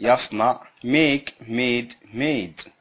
Yasna, make made made.